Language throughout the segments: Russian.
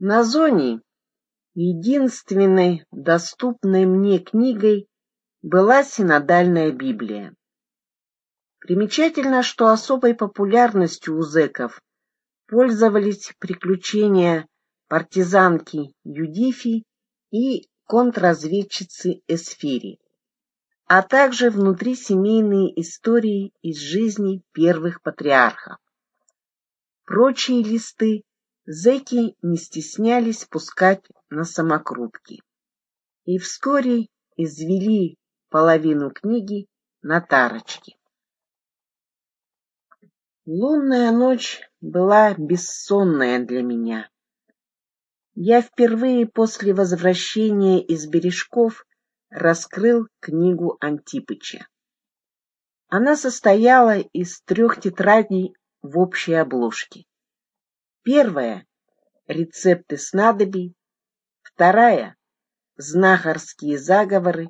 На зоне единственной доступной мне книгой была синодальная Библия. Примечательно, что особой популярностью у зэков пользовались приключения партизанки Юдифи и контрразведчицы Эсфири, а также внутрисемейные истории из жизни первых патриархов. Прочие листы зэки не стеснялись пускать на самокрутки. И вскоре извели половину книги на тарочки. Лунная ночь была бессонная для меня. Я впервые после возвращения из бережков раскрыл книгу Антипыча. Она состояла из трех тетрадей в общей обложке. Первая — рецепты снадобий, вторая — знахарские заговоры,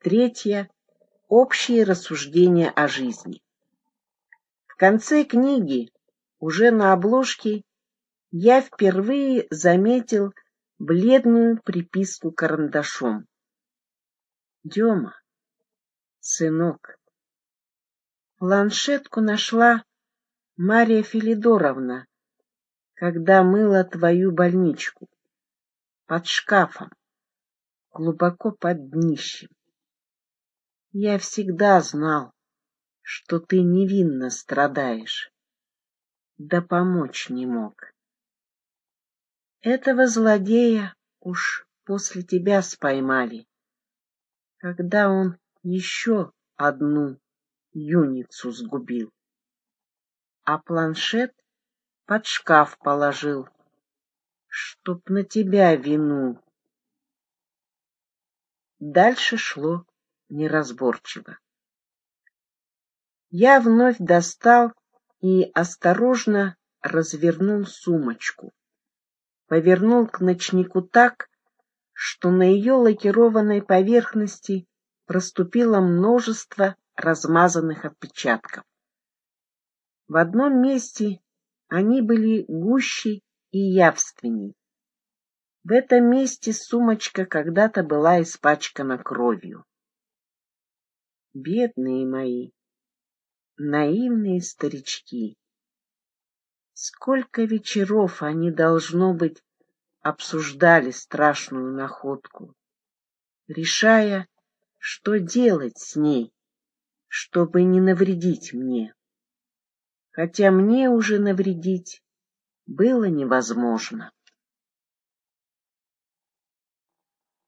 третья — общие рассуждения о жизни. В конце книги, уже на обложке, я впервые заметил бледную приписку карандашом. Дема, сынок, планшетку нашла Мария Филидоровна, когда мыла твою больничку, под шкафом, глубоко под днищем. Я всегда знал, что ты невинно страдаешь, да помочь не мог. Этого злодея уж после тебя споймали, когда он еще одну юницу сгубил а планшет под шкаф положил, чтоб на тебя вину. Дальше шло неразборчиво. Я вновь достал и осторожно развернул сумочку. Повернул к ночнику так, что на ее лакированной поверхности проступило множество размазанных отпечатков. В одном месте они были гуще и явственней. В этом месте сумочка когда-то была испачкана кровью. Бедные мои, наивные старички! Сколько вечеров они, должно быть, обсуждали страшную находку, решая, что делать с ней, чтобы не навредить мне хотя мне уже навредить было невозможно.